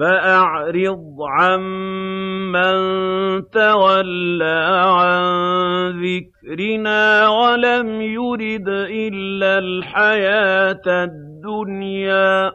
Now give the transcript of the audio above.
فَأَعْرِضْ عَن مَّن تَوَلَّىٰ عَن ذِكْرِنَا وَلَمْ يُرِدْ إِلَّا الْحَيَاةَ الدُّنْيَا.